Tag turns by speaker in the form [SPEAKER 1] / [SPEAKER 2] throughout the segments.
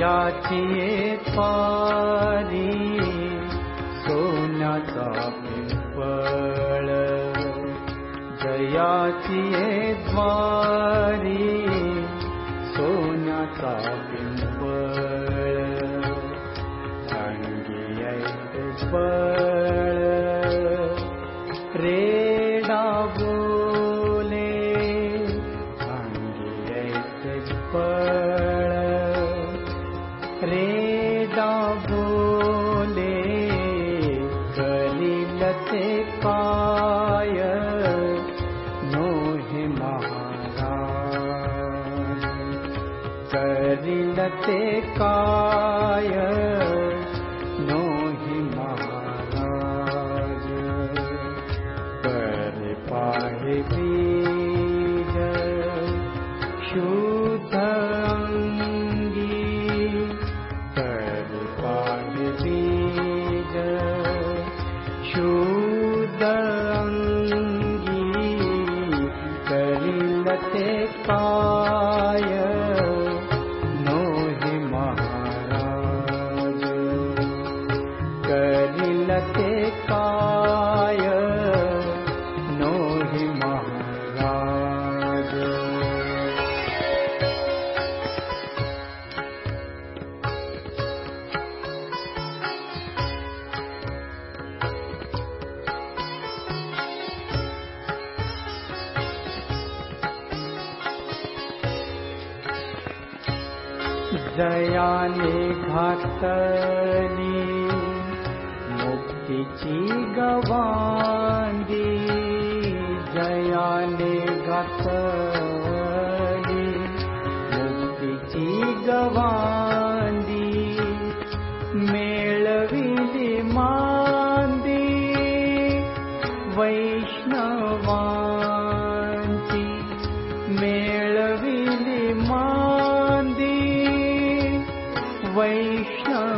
[SPEAKER 1] याचिये पारी सोन्याचा पिंपळ नयाचिये द्वा ඇවිලතේ කාය दयाले भास्की 为什么？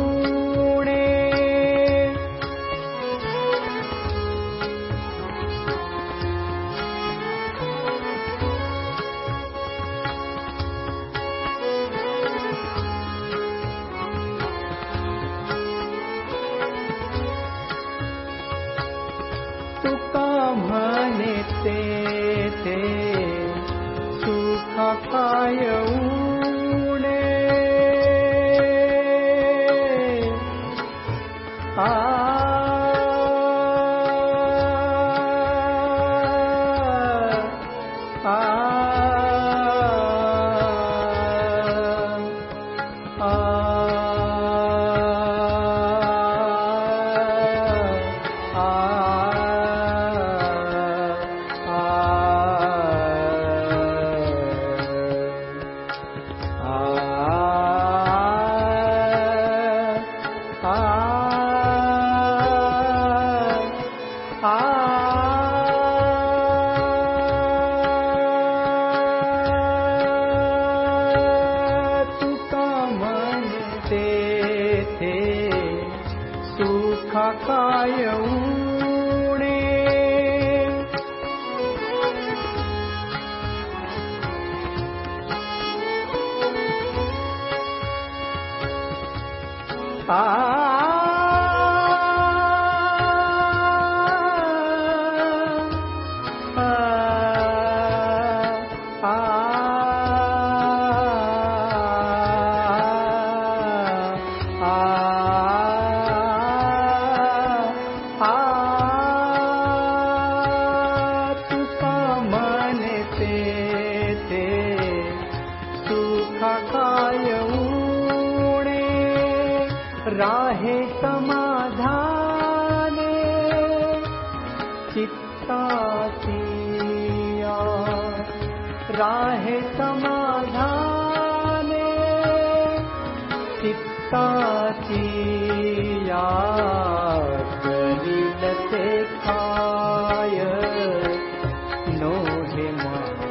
[SPEAKER 1] ಕಾಯ काकाय आ राहे समाधाने चित्ताचिया राहे समाधाने चित्ताचिया कलिलते खाय नो हे महाराज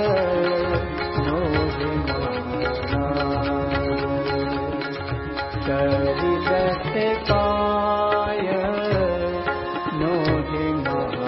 [SPEAKER 1] King.